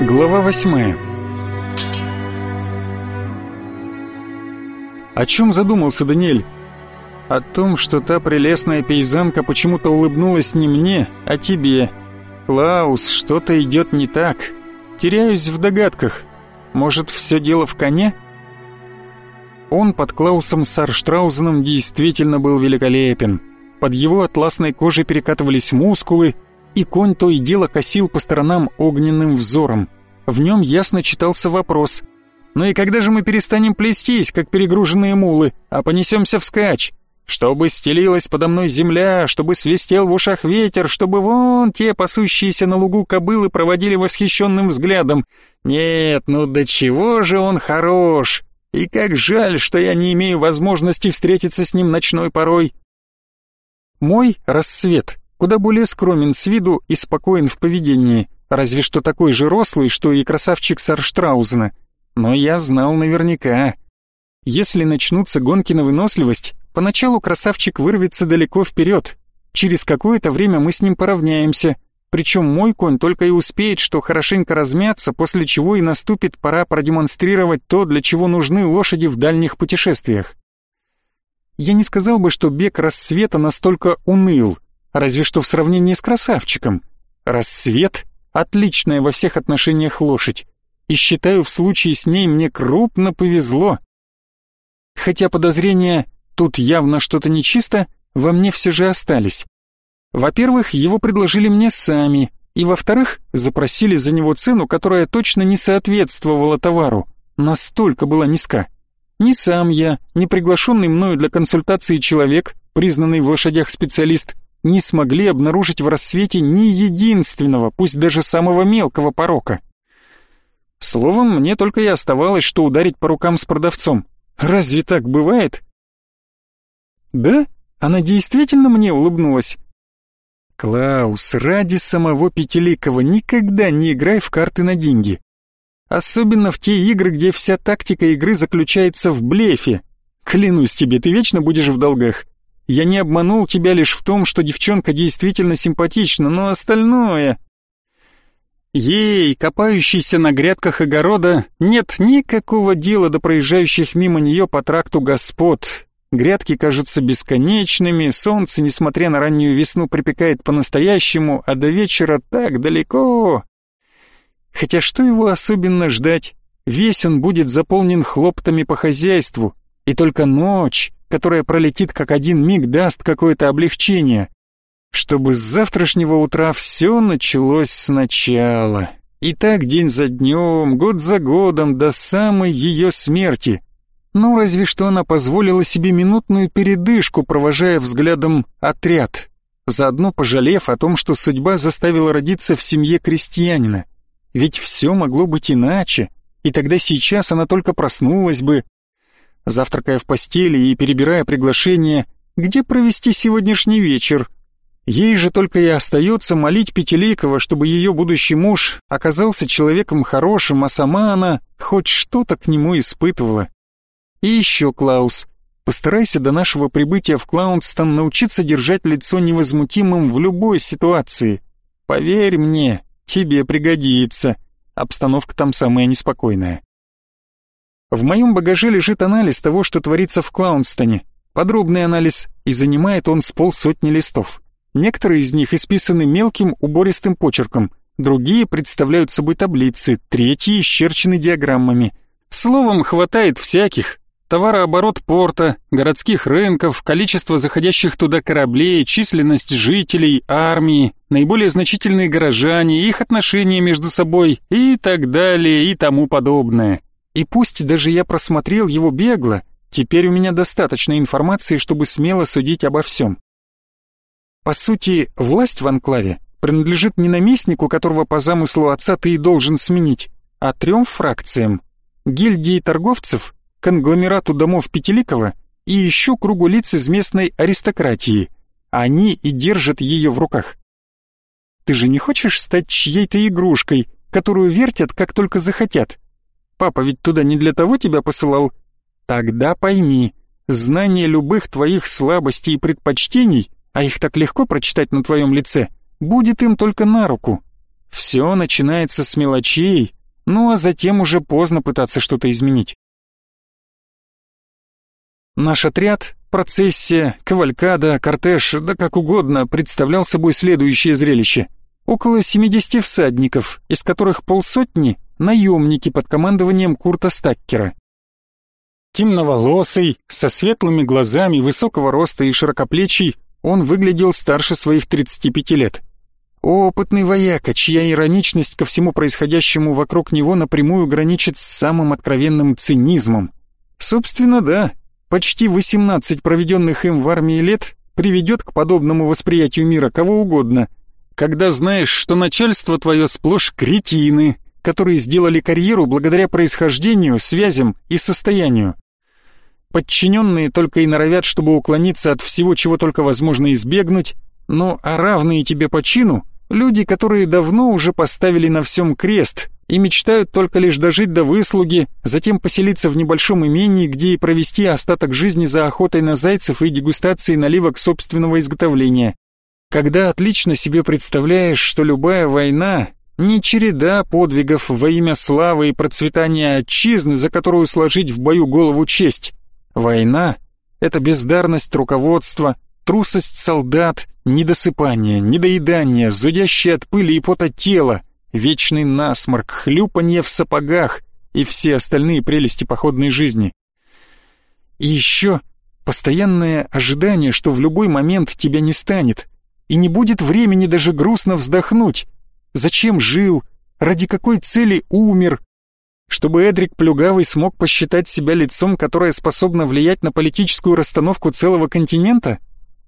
Глава восьмая О чем задумался Даниэль? О том, что та прелестная пейзанка почему-то улыбнулась не мне, а тебе. Клаус, что-то идет не так. Теряюсь в догадках. Может, все дело в коне? Он под Клаусом Сарштраузеном действительно был великолепен. Под его атласной кожей перекатывались мускулы, и конь то и дело косил по сторонам огненным взором. В нем ясно читался вопрос. «Ну и когда же мы перестанем плестись, как перегруженные мулы, а понесемся вскачь? Чтобы стелилась подо мной земля, чтобы свистел в ушах ветер, чтобы вон те пасущиеся на лугу кобылы проводили восхищенным взглядом. Нет, ну до чего же он хорош! И как жаль, что я не имею возможности встретиться с ним ночной порой. Мой рассвет куда более скромен с виду и спокоен в поведении, разве что такой же рослый, что и красавчик Сарштраузена. Но я знал наверняка. Если начнутся гонки на выносливость, поначалу красавчик вырвется далеко вперед. Через какое-то время мы с ним поравняемся, причем мой конь только и успеет, что хорошенько размяться, после чего и наступит пора продемонстрировать то, для чего нужны лошади в дальних путешествиях. Я не сказал бы, что бег рассвета настолько уныл, разве что в сравнении с красавчиком. Рассвет — отличная во всех отношениях лошадь, и считаю, в случае с ней мне крупно повезло. Хотя подозрения «тут явно что-то нечисто» во мне все же остались. Во-первых, его предложили мне сами, и во-вторых, запросили за него цену, которая точно не соответствовала товару, настолько была низка. Ни сам я, ни приглашенный мною для консультации человек, признанный в лошадях специалист, не смогли обнаружить в рассвете ни единственного, пусть даже самого мелкого порока. Словом, мне только и оставалось, что ударить по рукам с продавцом. Разве так бывает? Да, она действительно мне улыбнулась. Клаус, ради самого Пятиликова никогда не играй в карты на деньги. Особенно в те игры, где вся тактика игры заключается в блефе. Клянусь тебе, ты вечно будешь в долгах. Я не обманул тебя лишь в том, что девчонка действительно симпатична, но остальное... Ей, копающейся на грядках огорода, нет никакого дела до проезжающих мимо нее по тракту господ. Грядки кажутся бесконечными, солнце, несмотря на раннюю весну, припекает по-настоящему, а до вечера так далеко. Хотя что его особенно ждать? Весь он будет заполнен хлоптами по хозяйству, и только ночь, которая пролетит как один миг, даст какое-то облегчение. Чтобы с завтрашнего утра все началось сначала. И так день за днем, год за годом, до самой ее смерти. Ну, разве что она позволила себе минутную передышку, провожая взглядом отряд, заодно пожалев о том, что судьба заставила родиться в семье крестьянина. Ведь все могло быть иначе, и тогда сейчас она только проснулась бы, завтракая в постели и перебирая приглашения, где провести сегодняшний вечер. Ей же только и остается молить Пятилейкова, чтобы ее будущий муж оказался человеком хорошим, а сама она хоть что-то к нему испытывала. И еще, Клаус, постарайся до нашего прибытия в Клаунстон научиться держать лицо невозмутимым в любой ситуации. Поверь мне, тебе пригодится. Обстановка там самая неспокойная. В моем багаже лежит анализ того, что творится в Клаунстоне. Подробный анализ, и занимает он с полсотни листов. Некоторые из них исписаны мелким убористым почерком, другие представляют собой таблицы, третьи исчерчены диаграммами. Словом, хватает всяких. Товарооборот порта, городских рынков, количество заходящих туда кораблей, численность жителей, армии, наиболее значительные горожане, их отношения между собой и так далее и тому подобное. И пусть даже я просмотрел его бегло, теперь у меня достаточно информации, чтобы смело судить обо всем. По сути, власть в анклаве принадлежит не наместнику, которого по замыслу отца ты и должен сменить, а трем фракциям. Гильдии торговцев, конгломерату домов Пятиликова и еще кругу лиц из местной аристократии. Они и держат ее в руках. Ты же не хочешь стать чьей-то игрушкой, которую вертят, как только захотят? Папа ведь туда не для того тебя посылал. Тогда пойми, знание любых твоих слабостей и предпочтений, а их так легко прочитать на твоем лице, будет им только на руку. Все начинается с мелочей, ну а затем уже поздно пытаться что-то изменить. Наш отряд, процессия, кавалькада, кортеж, да как угодно, представлял собой следующее зрелище. Около 70 всадников, из которых полсотни — наемники под командованием Курта Стаккера. Темноволосый, со светлыми глазами, высокого роста и широкоплечий, он выглядел старше своих 35 лет. Опытный вояка, чья ироничность ко всему происходящему вокруг него напрямую граничит с самым откровенным цинизмом. Собственно, да, почти 18 проведенных им в армии лет приведет к подобному восприятию мира кого угодно, когда знаешь, что начальство твое сплошь кретины, которые сделали карьеру благодаря происхождению, связям и состоянию. Подчиненные только и норовят, чтобы уклониться от всего, чего только возможно избегнуть, но а равные тебе по чину — люди, которые давно уже поставили на всем крест и мечтают только лишь дожить до выслуги, затем поселиться в небольшом имении, где и провести остаток жизни за охотой на зайцев и дегустацией наливок собственного изготовления. Когда отлично себе представляешь, что любая война — не череда подвигов во имя славы и процветания отчизны, за которую сложить в бою голову честь. Война — это бездарность руководства, трусость солдат, недосыпание, недоедание, зудящее от пыли и пота тело, вечный насморк, хлюпанье в сапогах и все остальные прелести походной жизни. И еще постоянное ожидание, что в любой момент тебя не станет, и не будет времени даже грустно вздохнуть. Зачем жил? Ради какой цели умер? Чтобы Эдрик Плюгавый смог посчитать себя лицом, которое способно влиять на политическую расстановку целого континента?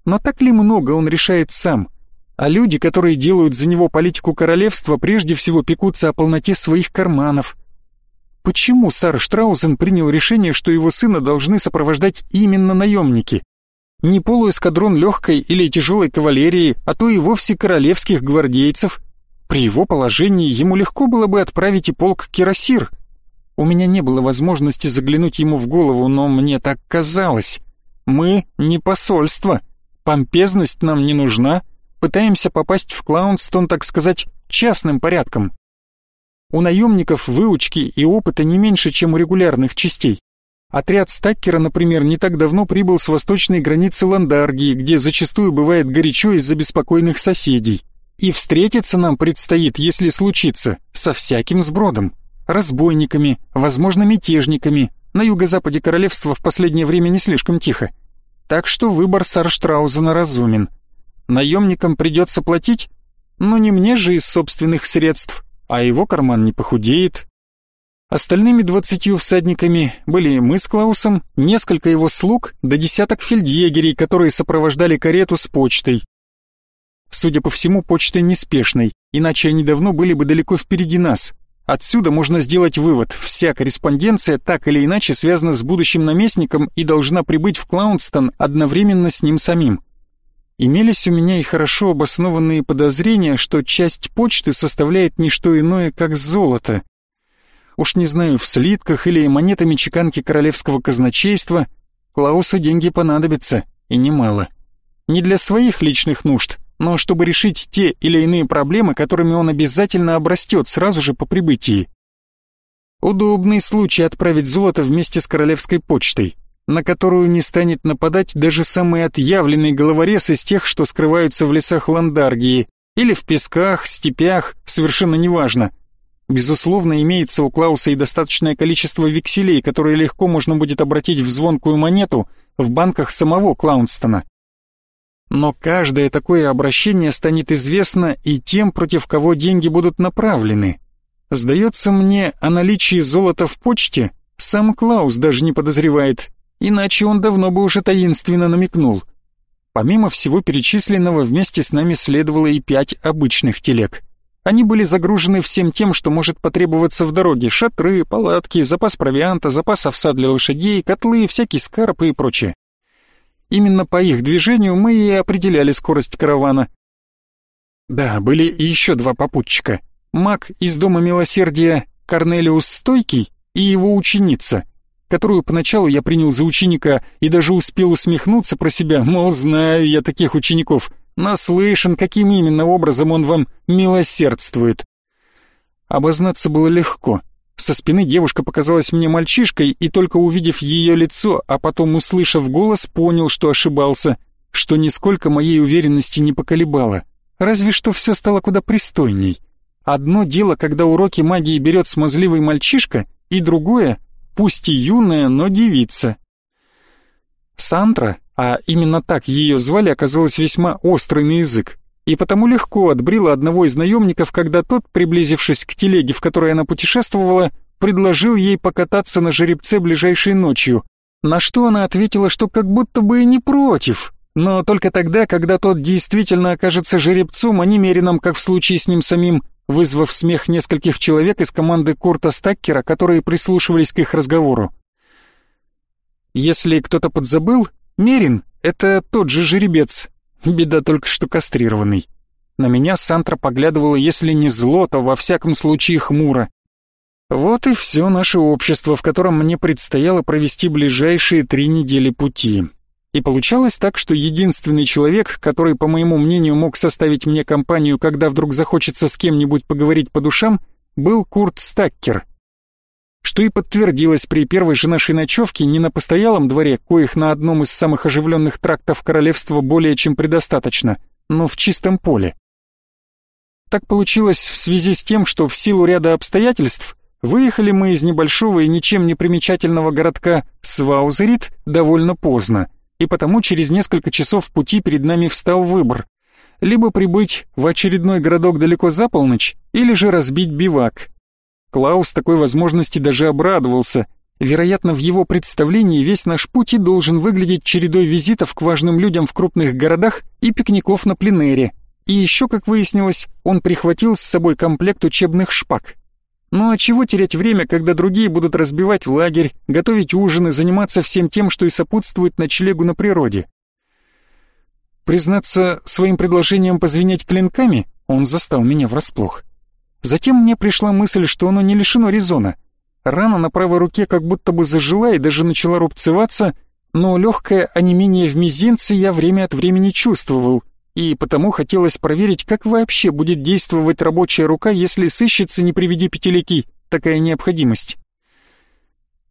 Но так ли много он решает сам? А люди, которые делают за него политику королевства, прежде всего пекутся о полноте своих карманов. Почему Сар Штраузен принял решение, что его сына должны сопровождать именно наемники? не полуэскадрон легкой или тяжелой кавалерии, а то и вовсе королевских гвардейцев. При его положении ему легко было бы отправить и полк кирасир. У меня не было возможности заглянуть ему в голову, но мне так казалось. Мы не посольство, помпезность нам не нужна, пытаемся попасть в Клаунстон, так сказать, частным порядком. У наемников выучки и опыта не меньше, чем у регулярных частей. Отряд Стаккера, например, не так давно прибыл с восточной границы Ландаргии, где зачастую бывает горячо из-за беспокойных соседей. И встретиться нам предстоит, если случится, со всяким сбродом. Разбойниками, возможно, мятежниками. На юго-западе королевства в последнее время не слишком тихо. Так что выбор Сарштраузена разумен. Наемникам придется платить, но не мне же из собственных средств, а его карман не похудеет, Остальными двадцатью всадниками были мы с Клаусом, несколько его слуг да десяток фельдъегерей, которые сопровождали карету с почтой. Судя по всему, почта неспешной, иначе они давно были бы далеко впереди нас. Отсюда можно сделать вывод, вся корреспонденция так или иначе связана с будущим наместником и должна прибыть в Клаунстон одновременно с ним самим. Имелись у меня и хорошо обоснованные подозрения, что часть почты составляет не что иное, как золото — Уж не знаю, в слитках или монетами чеканки королевского казначейства, Клаусу деньги понадобятся, и немало. Не для своих личных нужд, но чтобы решить те или иные проблемы, которыми он обязательно обрастет сразу же по прибытии. Удобный случай отправить золото вместе с королевской почтой, на которую не станет нападать даже самый отъявленный головорез из тех, что скрываются в лесах Ландаргии, или в песках, степях, совершенно неважно, Безусловно, имеется у Клауса и достаточное количество векселей, которые легко можно будет обратить в звонкую монету в банках самого Клаунстона. Но каждое такое обращение станет известно и тем, против кого деньги будут направлены. Сдается мне, о наличии золота в почте сам Клаус даже не подозревает, иначе он давно бы уже таинственно намекнул. Помимо всего перечисленного, вместе с нами следовало и пять обычных телег. Они были загружены всем тем, что может потребоваться в дороге. Шатры, палатки, запас провианта, запас овса для лошадей, котлы, всякие скарпы и прочее. Именно по их движению мы и определяли скорость каравана. Да, были и еще два попутчика. Маг из Дома Милосердия Корнелиус Стойкий и его ученица, которую поначалу я принял за ученика и даже успел усмехнуться про себя, мол, знаю я таких учеников, Наслышан, каким именно образом он вам милосердствует. Обознаться было легко. Со спины девушка показалась мне мальчишкой, и только увидев ее лицо, а потом услышав голос, понял, что ошибался, что нисколько моей уверенности не поколебало. Разве что все стало куда пристойней. Одно дело, когда уроки магии берет смазливый мальчишка, и другое, пусть и юная, но девица. Сантра, а именно так ее звали, оказалась весьма острый на язык, и потому легко отбрила одного из наемников, когда тот, приблизившись к телеге, в которой она путешествовала, предложил ей покататься на жеребце ближайшей ночью, на что она ответила, что как будто бы и не против, но только тогда, когда тот действительно окажется жеребцом, а не мерином, как в случае с ним самим, вызвав смех нескольких человек из команды Курта Стаккера, которые прислушивались к их разговору. Если кто-то подзабыл, Мерин — это тот же жеребец, беда только что кастрированный. На меня Сантра поглядывала, если не зло, то во всяком случае хмуро. Вот и все наше общество, в котором мне предстояло провести ближайшие три недели пути. И получалось так, что единственный человек, который, по моему мнению, мог составить мне компанию, когда вдруг захочется с кем-нибудь поговорить по душам, был Курт Стаккер, что и подтвердилось при первой же нашей ночевке не на постоялом дворе, коих на одном из самых оживленных трактов королевства более чем предостаточно, но в чистом поле. Так получилось в связи с тем, что в силу ряда обстоятельств выехали мы из небольшого и ничем не примечательного городка Сваузерит довольно поздно, и потому через несколько часов пути перед нами встал выбор – либо прибыть в очередной городок далеко за полночь, или же разбить бивак, Клаус такой возможности даже обрадовался. Вероятно, в его представлении весь наш путь и должен выглядеть чередой визитов к важным людям в крупных городах и пикников на пленэре. И еще, как выяснилось, он прихватил с собой комплект учебных шпаг. Ну а чего терять время, когда другие будут разбивать лагерь, готовить ужин и заниматься всем тем, что и сопутствует ночлегу на природе? Признаться, своим предложением позвенеть клинками он застал меня врасплох. Затем мне пришла мысль, что оно не лишено резона. Рана на правой руке как будто бы зажила и даже начала рубцеваться, но легкое онемение в мизинце я время от времени чувствовал, и потому хотелось проверить, как вообще будет действовать рабочая рука, если сыщется, не приведи пятилики, такая необходимость.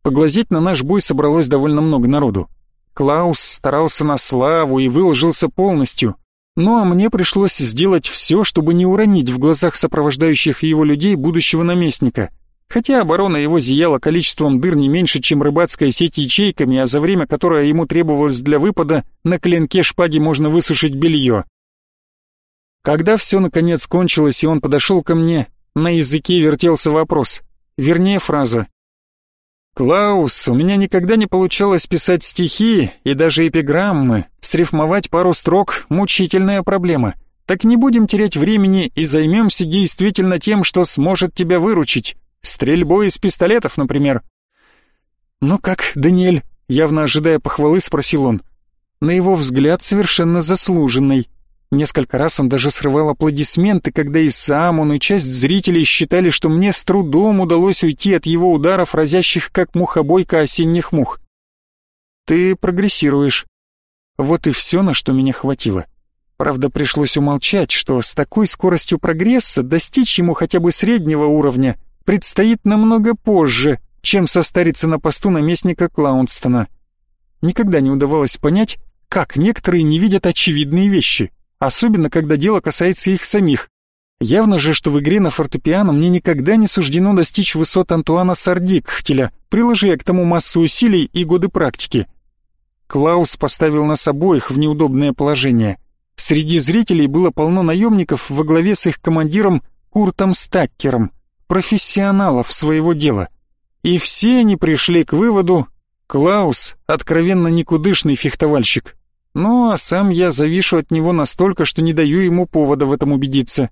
Поглазеть на наш бой собралось довольно много народу. Клаус старался на славу и выложился полностью, ну а мне пришлось сделать все, чтобы не уронить в глазах сопровождающих его людей будущего наместника. Хотя оборона его зияла количеством дыр не меньше, чем рыбацкая сеть ячейками, а за время, которое ему требовалось для выпада, на клинке шпаги можно высушить белье. Когда все наконец кончилось и он подошел ко мне, на языке вертелся вопрос, вернее фраза «Клаус, у меня никогда не получалось писать стихи и даже эпиграммы. Срифмовать пару строк — мучительная проблема. Так не будем терять времени и займемся действительно тем, что сможет тебя выручить. Стрельбой из пистолетов, например». «Ну как, Даниэль?» — явно ожидая похвалы, спросил он. На его взгляд совершенно заслуженный. Несколько раз он даже срывал аплодисменты, когда и сам он, и часть зрителей считали, что мне с трудом удалось уйти от его ударов, разящих как мухобойка осенних мух. Ты прогрессируешь. Вот и все, на что меня хватило. Правда, пришлось умолчать, что с такой скоростью прогресса достичь ему хотя бы среднего уровня предстоит намного позже, чем состариться на посту наместника Клаунстона. Никогда не удавалось понять, как некоторые не видят очевидные вещи особенно когда дело касается их самих. Явно же, что в игре на фортепиано мне никогда не суждено достичь высот Антуана Сардикхтеля, приложи я к тому массу усилий и годы практики. Клаус поставил нас обоих в неудобное положение. Среди зрителей было полно наемников во главе с их командиром Куртом Стаккером, профессионалов своего дела. И все они пришли к выводу, Клаус — откровенно никудышный фехтовальщик. Ну, а сам я завишу от него настолько, что не даю ему повода в этом убедиться.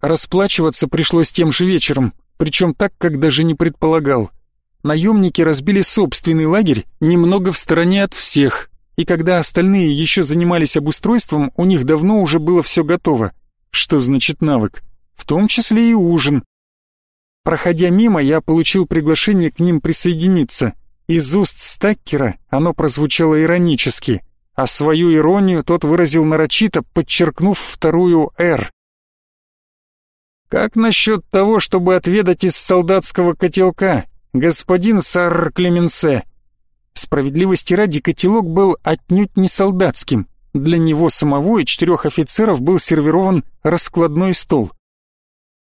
Расплачиваться пришлось тем же вечером, причем так, как даже не предполагал. Наемники разбили собственный лагерь немного в стороне от всех, и когда остальные еще занимались обустройством, у них давно уже было все готово. Что значит навык? В том числе и ужин. Проходя мимо, я получил приглашение к ним присоединиться. Из уст Стаккера оно прозвучало иронически а свою иронию тот выразил нарочито, подчеркнув вторую «Р». Как насчет того, чтобы отведать из солдатского котелка, господин Сарр Клеменсе? Справедливости ради, котелок был отнюдь не солдатским. Для него самого и четырех офицеров был сервирован раскладной стол.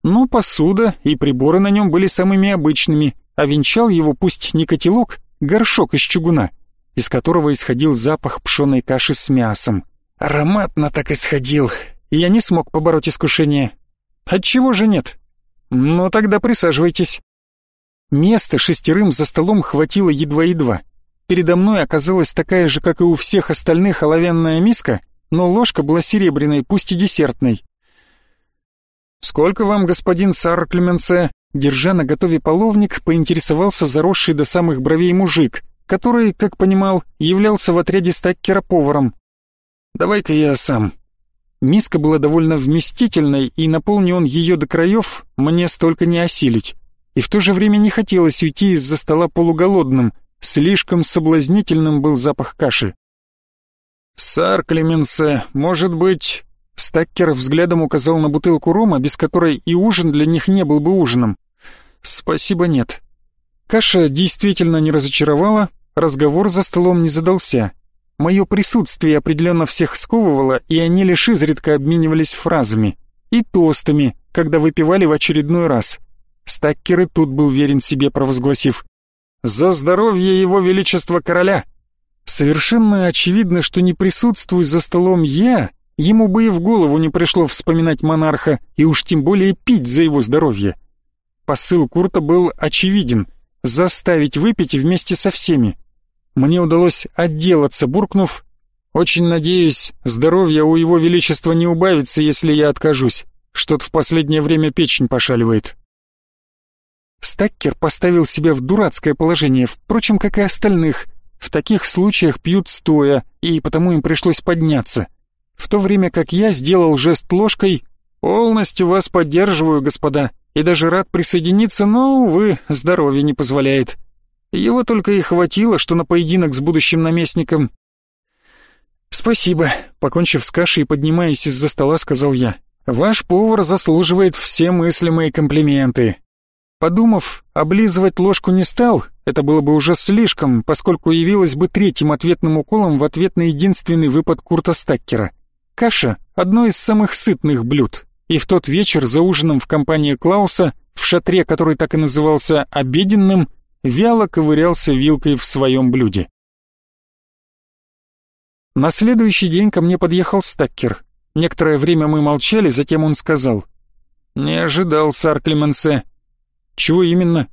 Но посуда и приборы на нем были самыми обычными, а венчал его пусть не котелок, горшок из чугуна, из которого исходил запах пшеной каши с мясом. Ароматно так исходил, и я не смог побороть искушение. Отчего же нет? Ну тогда присаживайтесь. Места шестерым за столом хватило едва-едва. Передо мной оказалась такая же, как и у всех остальных, оловянная миска, но ложка была серебряной, пусть и десертной. «Сколько вам, господин Сар Клеменсе?» Держа на готове половник, поинтересовался заросший до самых бровей мужик, который, как понимал, являлся в отряде стаккера поваром. «Давай-ка я сам», Миска была довольно вместительной, и наполни он ее до краев, мне столько не осилить. И в то же время не хотелось уйти из-за стола полуголодным, слишком соблазнительным был запах каши. «Сар Клеменсе, может быть...» Стаккер взглядом указал на бутылку рома, без которой и ужин для них не был бы ужином. «Спасибо, нет». Каша действительно не разочаровала, разговор за столом не задался. Мое присутствие определенно всех сковывало, и они лишь изредка обменивались фразами и тостами, когда выпивали в очередной раз. Стаккер и тут был верен себе, провозгласив «За здоровье его величества короля!» Совершенно очевидно, что не присутствуя за столом я, ему бы и в голову не пришло вспоминать монарха, и уж тем более пить за его здоровье. Посыл Курта был очевиден — заставить выпить вместе со всеми, мне удалось отделаться, буркнув «Очень надеюсь, здоровье у его величества не убавится, если я откажусь. Что-то в последнее время печень пошаливает». Стаккер поставил себя в дурацкое положение, впрочем, как и остальных. В таких случаях пьют стоя, и потому им пришлось подняться. В то время как я сделал жест ложкой «Полностью вас поддерживаю, господа, и даже рад присоединиться, но, увы, здоровье не позволяет». Его только и хватило, что на поединок с будущим наместником. «Спасибо», — покончив с кашей и поднимаясь из-за стола, сказал я. «Ваш повар заслуживает все мыслимые комплименты». Подумав, облизывать ложку не стал, это было бы уже слишком, поскольку явилось бы третьим ответным уколом в ответ на единственный выпад Курта Стаккера. Каша — одно из самых сытных блюд, и в тот вечер за ужином в компании Клауса, в шатре, который так и назывался «обеденным», вяло ковырялся вилкой в своем блюде. На следующий день ко мне подъехал Стаккер. Некоторое время мы молчали, затем он сказал. «Не ожидал, сар Клеменсе». «Чего именно?»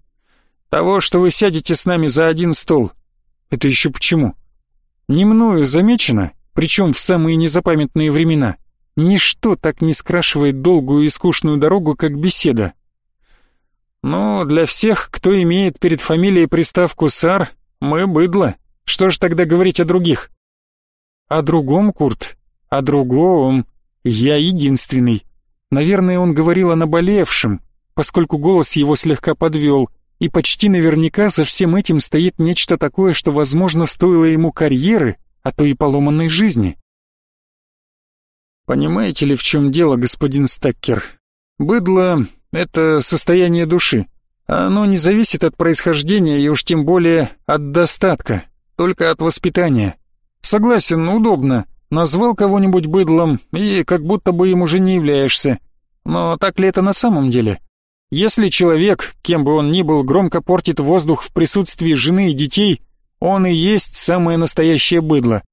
«Того, что вы сядете с нами за один стол». «Это еще почему?» «Не мною замечено, причем в самые незапамятные времена. Ничто так не скрашивает долгую и скучную дорогу, как беседа, «Ну, для всех, кто имеет перед фамилией приставку «сар», мы быдло. Что ж тогда говорить о других?» «О другом, Курт, о другом. Я единственный. Наверное, он говорил о наболевшем, поскольку голос его слегка подвел, и почти наверняка за всем этим стоит нечто такое, что, возможно, стоило ему карьеры, а то и поломанной жизни». «Понимаете ли, в чем дело, господин Стаккер? Быдло это состояние души. Оно не зависит от происхождения и уж тем более от достатка, только от воспитания. Согласен, удобно. Назвал кого-нибудь быдлом и как будто бы им уже не являешься. Но так ли это на самом деле? Если человек, кем бы он ни был, громко портит воздух в присутствии жены и детей, он и есть самое настоящее быдло.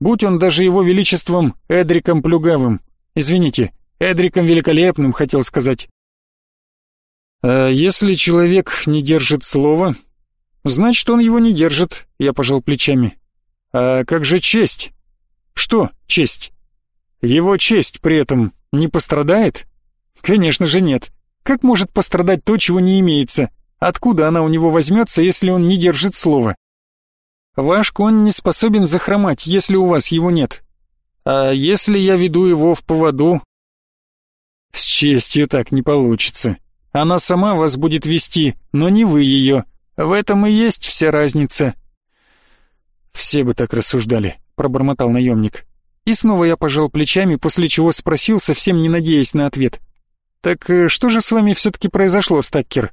Будь он даже его величеством Эдриком Плюгавым. Извините, Эдриком Великолепным, хотел сказать. А если человек не держит слова, значит, он его не держит, я пожал плечами. А как же честь? Что честь? Его честь при этом не пострадает? Конечно же нет. Как может пострадать то, чего не имеется? Откуда она у него возьмется, если он не держит слова? Ваш конь не способен захромать, если у вас его нет. А если я веду его в поводу? С честью так не получится. Она сама вас будет вести, но не вы ее. В этом и есть вся разница». «Все бы так рассуждали», — пробормотал наемник. И снова я пожал плечами, после чего спросил, совсем не надеясь на ответ. Так э, что же с вами все-таки произошло, Стаккер?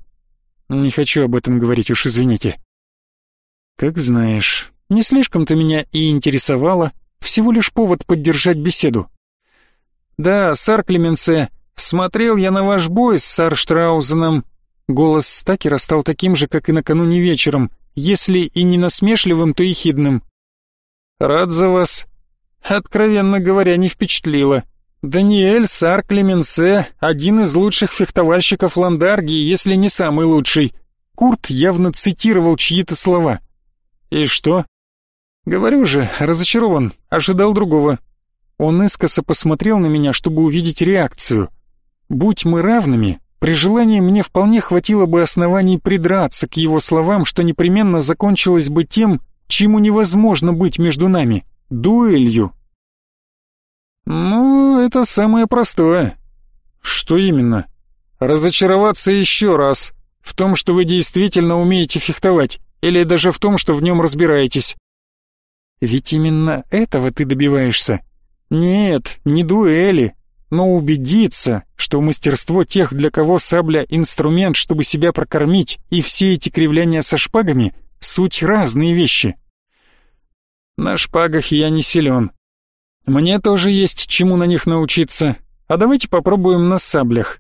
Не хочу об этом говорить, уж извините. Как знаешь, не слишком-то меня и интересовало, всего лишь повод поддержать беседу. Да, сар Клеменсе, смотрел я на ваш бой с сар Штраузеном. Голос Стакера стал таким же, как и накануне вечером, если и не насмешливым, то и хидным. Рад за вас. Откровенно говоря, не впечатлило. Даниэль Сар Клеменсе — один из лучших фехтовальщиков Ландаргии, если не самый лучший. Курт явно цитировал чьи-то слова. «И что?» «Говорю же, разочарован, ожидал другого». Он искоса посмотрел на меня, чтобы увидеть реакцию. «Будь мы равными, при желании мне вполне хватило бы оснований придраться к его словам, что непременно закончилось бы тем, чему невозможно быть между нами — дуэлью». «Ну, это самое простое». «Что именно?» «Разочароваться еще раз. В том, что вы действительно умеете фехтовать, или даже в том, что в нем разбираетесь». «Ведь именно этого ты добиваешься. Нет, не дуэли, но убедиться, что мастерство тех, для кого сабля — инструмент, чтобы себя прокормить, и все эти кривляния со шпагами — суть разные вещи». «На шпагах я не силен», мне тоже есть чему на них научиться. А давайте попробуем на саблях.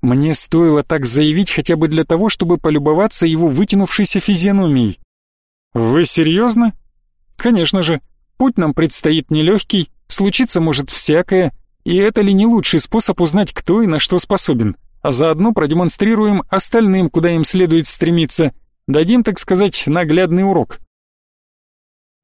Мне стоило так заявить хотя бы для того, чтобы полюбоваться его вытянувшейся физиономией. Вы серьезно? Конечно же. Путь нам предстоит нелегкий, случиться может всякое, и это ли не лучший способ узнать, кто и на что способен, а заодно продемонстрируем остальным, куда им следует стремиться, дадим, так сказать, наглядный урок.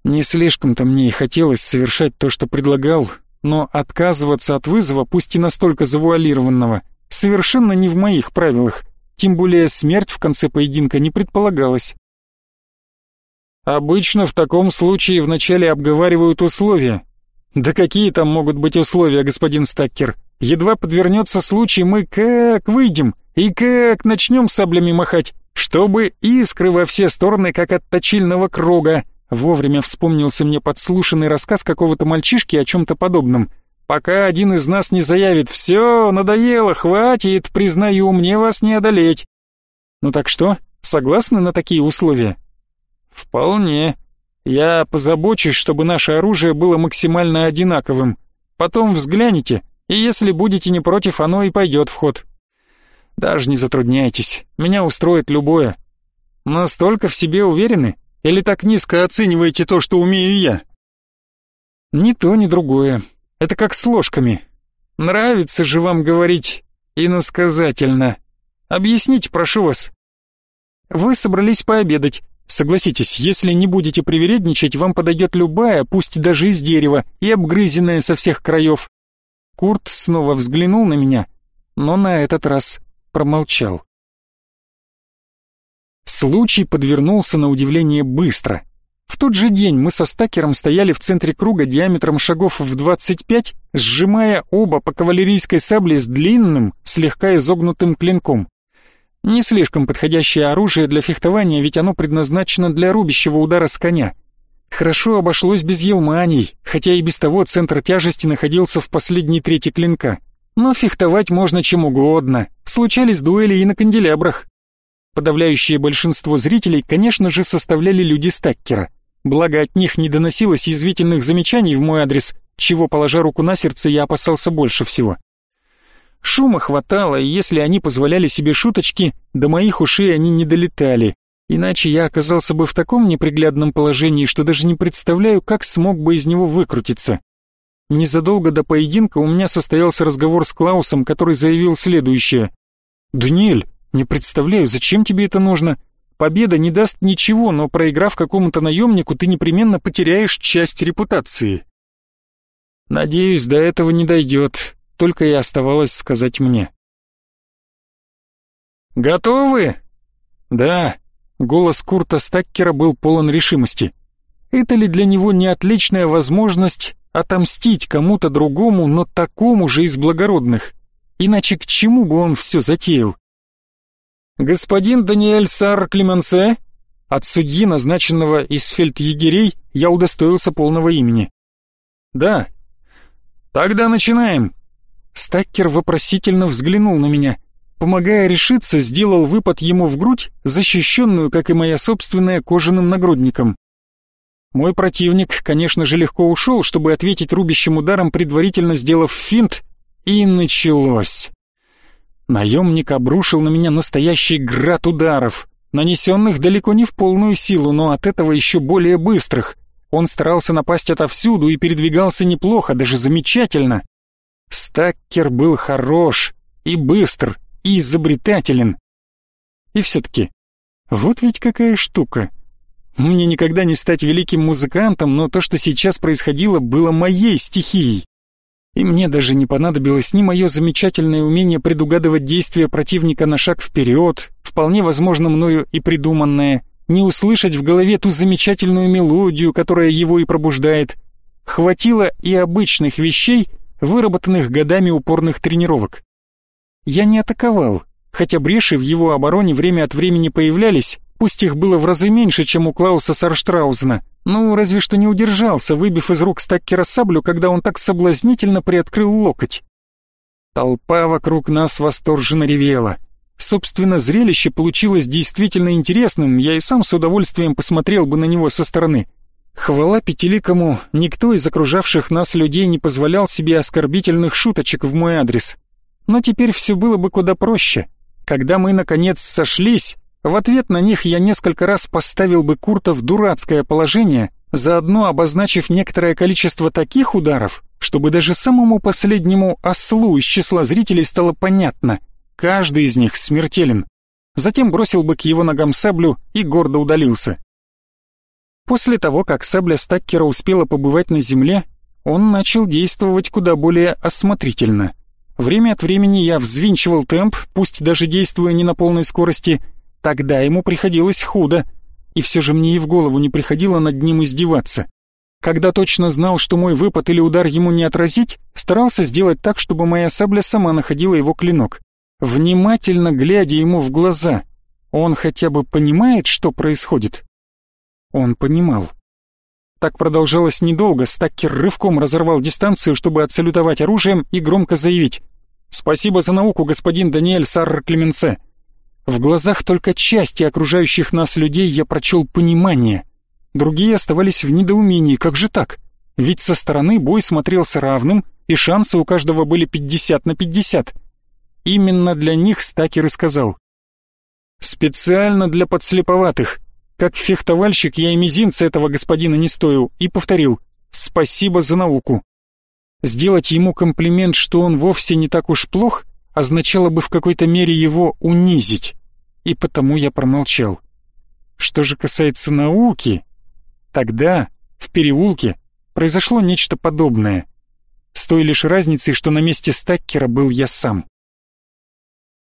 Не слишком-то мне и хотелось совершать то, что предлагал, но отказываться от вызова, пусть и настолько завуалированного, совершенно не в моих правилах, тем более смерть в конце поединка не предполагалась. Обычно в таком случае вначале обговаривают условия. Да какие там могут быть условия, господин Стаккер? Едва подвернется случай, мы как выйдем и как начнем саблями махать, чтобы искры во все стороны, как от точильного круга, Вовремя вспомнился мне подслушанный рассказ какого-то мальчишки о чем-то подобном. «Пока один из нас не заявит «Все, надоело, хватит, признаю, мне вас не одолеть». Ну так что, согласны на такие условия? Вполне. Я позабочусь, чтобы наше оружие было максимально одинаковым. Потом взгляните, и если будете не против, оно и пойдет в ход. Даже не затрудняйтесь, меня устроит любое. Настолько в себе уверены? Или так низко оцениваете то, что умею я? Ни то, ни другое. Это как с ложками. Нравится же вам говорить иносказательно. Объясните, прошу вас. Вы собрались пообедать. Согласитесь, если не будете привередничать, вам подойдет любая, пусть даже из дерева, и обгрызенная со всех краев. Курт снова взглянул на меня, но на этот раз промолчал. Случай подвернулся на удивление быстро. В тот же день мы со стакером стояли в центре круга диаметром шагов в 25, сжимая оба по кавалерийской сабле с длинным, слегка изогнутым клинком. Не слишком подходящее оружие для фехтования, ведь оно предназначено для рубящего удара с коня. Хорошо обошлось без елманий, хотя и без того центр тяжести находился в последней трети клинка. Но фехтовать можно чем угодно. Случались дуэли и на канделябрах. Подавляющее большинство зрителей, конечно же, составляли люди Стаккера. Благо от них не доносилось язвительных замечаний в мой адрес, чего, положа руку на сердце, я опасался больше всего. Шума хватало, и если они позволяли себе шуточки, до моих ушей они не долетали. Иначе я оказался бы в таком неприглядном положении, что даже не представляю, как смог бы из него выкрутиться. Незадолго до поединка у меня состоялся разговор с Клаусом, который заявил следующее. «Даниэль, не представляю, зачем тебе это нужно? Победа не даст ничего, но проиграв какому-то наемнику, ты непременно потеряешь часть репутации. Надеюсь, до этого не дойдет, только и оставалось сказать мне. «Готовы?» «Да», — голос Курта Стаккера был полон решимости. «Это ли для него не отличная возможность отомстить кому-то другому, но такому же из благородных? Иначе к чему бы он все затеял?» «Господин Даниэль Сар Клеменсе?» От судьи, назначенного из фельдъегерей, я удостоился полного имени. «Да». «Тогда начинаем. Стаккер вопросительно взглянул на меня. Помогая решиться, сделал выпад ему в грудь, защищенную, как и моя собственная, кожаным нагрудником. Мой противник, конечно же, легко ушел, чтобы ответить рубящим ударом, предварительно сделав финт, и началось. Наемник обрушил на меня настоящий град ударов, нанесенных далеко не в полную силу, но от этого еще более быстрых. Он старался напасть отовсюду и передвигался неплохо, даже замечательно. Стаккер был хорош и быстр, и изобретателен. И все-таки, вот ведь какая штука. Мне никогда не стать великим музыкантом, но то, что сейчас происходило, было моей стихией. И мне даже не понадобилось ни мое замечательное умение предугадывать действия противника на шаг вперед, вполне возможно мною и придуманное, не услышать в голове ту замечательную мелодию, которая его и пробуждает. Хватило и обычных вещей, выработанных годами упорных тренировок. Я не атаковал, хотя бреши в его обороне время от времени появлялись, пусть их было в разы меньше, чем у Клауса Сарштраузена, ну, разве что не удержался, выбив из рук Стаккера саблю, когда он так соблазнительно приоткрыл локоть. Толпа вокруг нас восторженно ревела. Собственно, зрелище получилось действительно интересным, я и сам с удовольствием посмотрел бы на него со стороны. Хвала Пятиликому, никто из окружавших нас людей не позволял себе оскорбительных шуточек в мой адрес. Но теперь все было бы куда проще. Когда мы, наконец, сошлись, в ответ на них я несколько раз поставил бы Курта в дурацкое положение, заодно обозначив некоторое количество таких ударов, чтобы даже самому последнему ослу из числа зрителей стало понятно, каждый из них смертелен. Затем бросил бы к его ногам саблю и гордо удалился. После того, как сабля Стаккера успела побывать на земле, он начал действовать куда более осмотрительно. Время от времени я взвинчивал темп, пусть даже действуя не на полной скорости, Тогда ему приходилось худо, и все же мне и в голову не приходило над ним издеваться. Когда точно знал, что мой выпад или удар ему не отразить, старался сделать так, чтобы моя сабля сама находила его клинок. Внимательно глядя ему в глаза, он хотя бы понимает, что происходит? Он понимал. Так продолжалось недолго, Стаккер рывком разорвал дистанцию, чтобы отсалютовать оружием и громко заявить «Спасибо за науку, господин Даниэль Сарр Клеменсе. В глазах только части окружающих нас людей я прочел понимание. Другие оставались в недоумении, как же так? Ведь со стороны бой смотрелся равным, и шансы у каждого были 50 на 50. Именно для них Стакер и сказал. «Специально для подслеповатых. Как фехтовальщик я и мизинца этого господина не стою», и повторил «Спасибо за науку». Сделать ему комплимент, что он вовсе не так уж плох, означало бы в какой-то мере его унизить, и потому я промолчал. Что же касается науки, тогда, в переулке, произошло нечто подобное, с той лишь разницей, что на месте Стаккера был я сам.